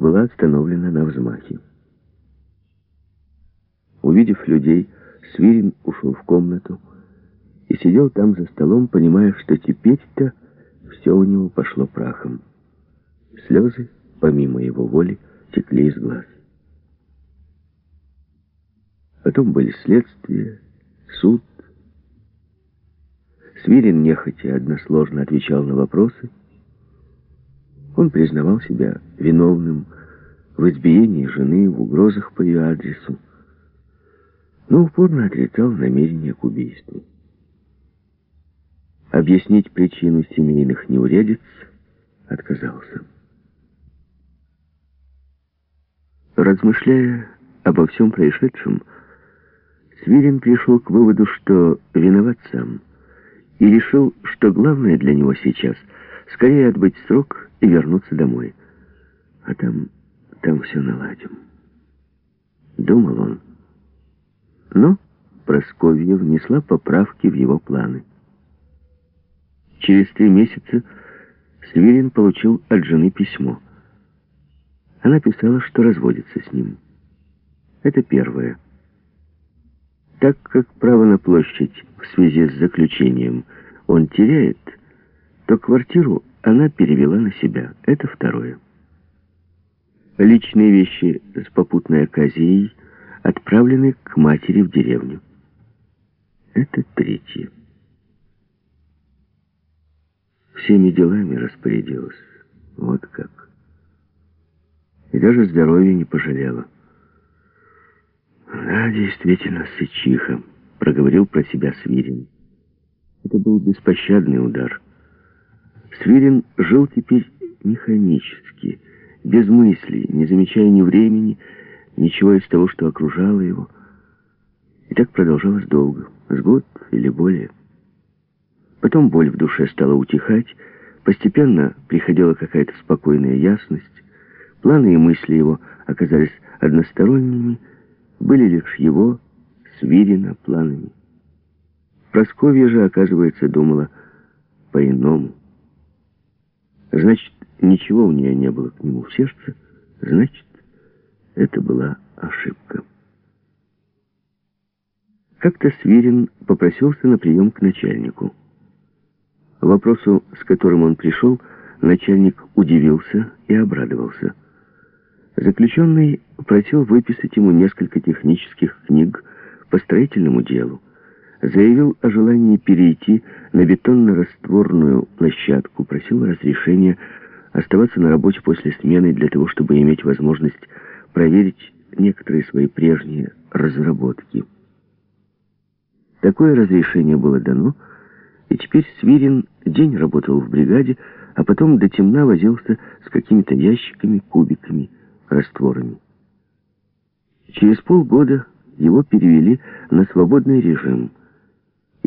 была остановлена на взмахе. Увидев людей, Свирин ушел в комнату и сидел там за столом, понимая, что теперь-то все у него пошло прахом. Слезы, помимо его воли, текли из глаз. Потом были следствия, суд. Свирин нехотя односложно отвечал на вопросы. Он признавал себя виновным в избиении жены, в угрозах по ее адресу, но упорно отрицал намерение к убийству. Объяснить причину семейных неурядиц отказался. Размышляя обо всем происшедшем, Свирин пришел к выводу, что виноват сам, и решил, что главное для него сейчас — скорее отбыть срок и вернуться домой. А там, там все наладим. Думал он. Но Просковья внесла поправки в его планы. Через три месяца Свирин получил от жены письмо. Она писала, что разводится с ним. Это первое. Так как право на площадь в связи с заключением он теряет, то квартиру она перевела на себя. Это второе. Личные вещи с попутной оказией отправлены к матери в деревню. Это третье. Всеми делами распорядилась. Вот как. И даже здоровья не пожалела. «Да, действительно, сычиха», — проговорил про себя Свирин. Это был беспощадный удар. Свирин жил теперь механически, без мыслей, не замечая ни времени, ничего из того, что окружало его. И так продолжалось долго, с год или более. Потом боль в душе стала утихать, постепенно приходила какая-то спокойная ясность, планы и мысли его оказались односторонними, были лишь его, Свирина, планами. Просковья же, оказывается, думала по-иному. Значит, ничего у нее не было к нему в сердце, значит, это была ошибка. Как-то Свирин попросился на прием к начальнику. Вопросу, с которым он пришел, начальник удивился и обрадовался. Заключенный просил выписать ему несколько технических книг по строительному делу. Заявил о желании перейти на бетонно-растворную площадку, просил разрешения оставаться на работе после смены для того, чтобы иметь возможность проверить некоторые свои прежние разработки. Такое разрешение было дано, и теперь Свирин день работал в бригаде, а потом до темна возился с какими-то ящиками, кубиками, растворами. Через полгода его перевели на свободный режим,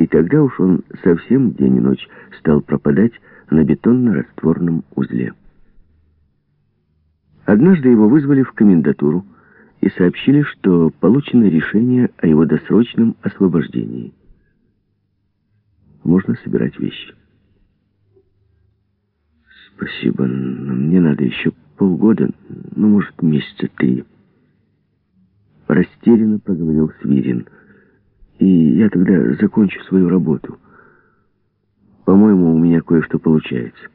и тогда уж он совсем день и ночь стал пропадать на бетонно-растворном узле. Однажды его вызвали в комендатуру и сообщили, что получено решение о его досрочном освобождении. Можно собирать вещи. Спасибо, но мне надо еще полгода, ну, может, месяца три. Растерянно проговорил Свирин. И я тогда закончу свою работу. По-моему, у меня кое-что получается.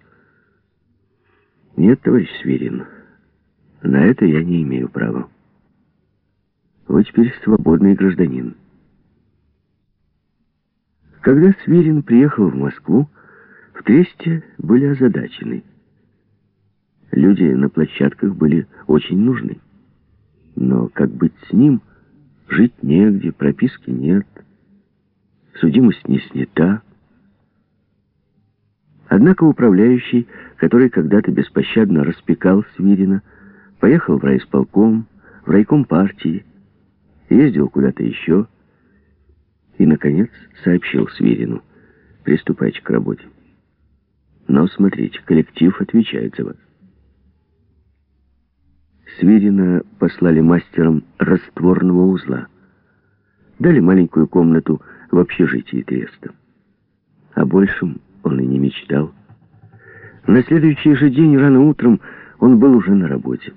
Нет, товарищ Свирин, на это я не имею права. Вы теперь свободный гражданин. Когда Свирин приехал в Москву, в Тресте были озадачены. Люди на площадках были очень нужны. Но как быть с ним? Жить негде, прописки нет, судимость не снята. Однако управляющий, который когда-то беспощадно распекал Свирина, поехал в райисполком, в райком партии, ездил куда-то еще и, наконец, сообщил Свирину, приступайте к работе. Но смотрите, коллектив отвечает за вас. Свирина послали мастером растворного узла. Дали маленькую комнату в общежитии Треста. О большем он и не мечтал. На следующий же день рано утром он был уже на работе.